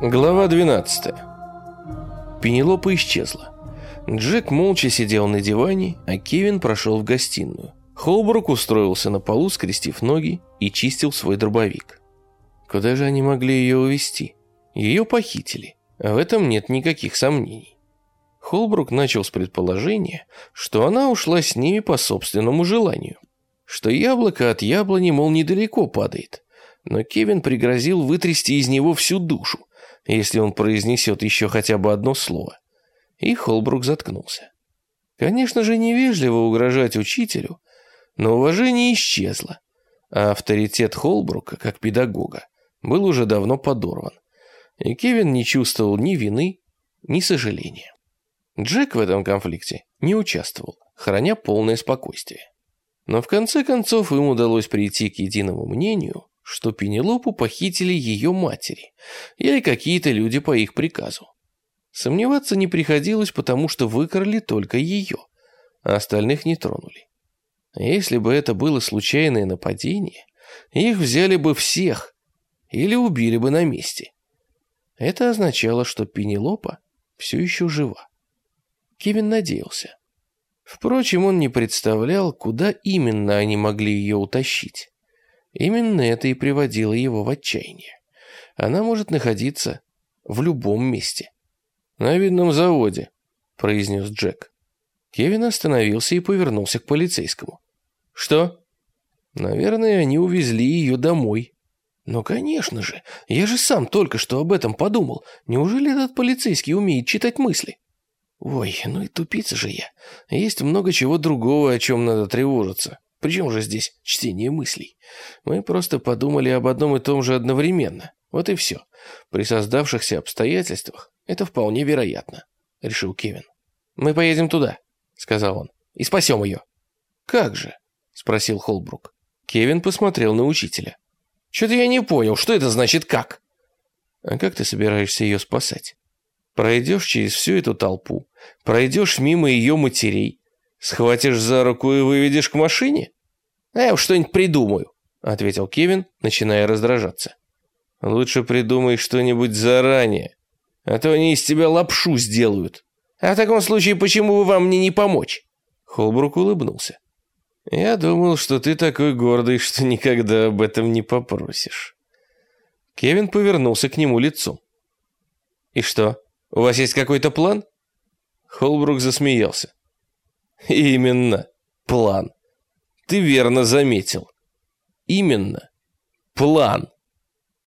Глава 12. Пенелопа исчезла. Джек молча сидел на диване, а Кевин прошел в гостиную. Холбрук устроился на полу, скрестив ноги, и чистил свой дробовик. Куда же они могли ее увезти? Ее похитили. В этом нет никаких сомнений. Холбрук начал с предположения, что она ушла с ними по собственному желанию. Что яблоко от яблони, мол, недалеко падает. Но Кевин пригрозил вытрясти из него всю душу, если он произнесет еще хотя бы одно слово. И Холбрук заткнулся. Конечно же, невежливо угрожать учителю, но уважение исчезло, а авторитет Холбрука, как педагога, был уже давно подорван. И Кевин не чувствовал ни вины, ни сожаления. Джек в этом конфликте не участвовал, храня полное спокойствие. Но в конце концов им удалось прийти к единому мнению, что Пенелопу похитили ее матери или какие-то люди по их приказу. Сомневаться не приходилось, потому что выкрали только ее, а остальных не тронули. Если бы это было случайное нападение, их взяли бы всех или убили бы на месте. Это означало, что Пенелопа все еще жива. Кевин надеялся. Впрочем, он не представлял, куда именно они могли ее утащить. Именно это и приводило его в отчаяние. Она может находиться в любом месте. «На видном заводе», — произнес Джек. Кевин остановился и повернулся к полицейскому. «Что?» «Наверное, они увезли ее домой». «Ну, конечно же, я же сам только что об этом подумал. Неужели этот полицейский умеет читать мысли?» «Ой, ну и тупица же я. Есть много чего другого, о чем надо тревожиться. Причем же здесь чтение мыслей? Мы просто подумали об одном и том же одновременно. Вот и все. При создавшихся обстоятельствах это вполне вероятно», — решил Кевин. «Мы поедем туда», — сказал он, — «и спасем ее». «Как же?» — спросил Холбрук. Кевин посмотрел на учителя. «Что-то я не понял, что это значит «как»?» «А как ты собираешься ее спасать? Пройдешь через всю эту толпу, пройдешь мимо ее матерей, схватишь за руку и выведешь к машине?» «А я что-нибудь придумаю», — ответил Кевин, начиная раздражаться. «Лучше придумай что-нибудь заранее, а то они из тебя лапшу сделают. А в таком случае почему бы вам мне не помочь?» Холбрук улыбнулся. «Я думал, что ты такой гордый, что никогда об этом не попросишь». Кевин повернулся к нему лицом. «И что, у вас есть какой-то план?» Холбрук засмеялся. «Именно, план. Ты верно заметил. Именно. План.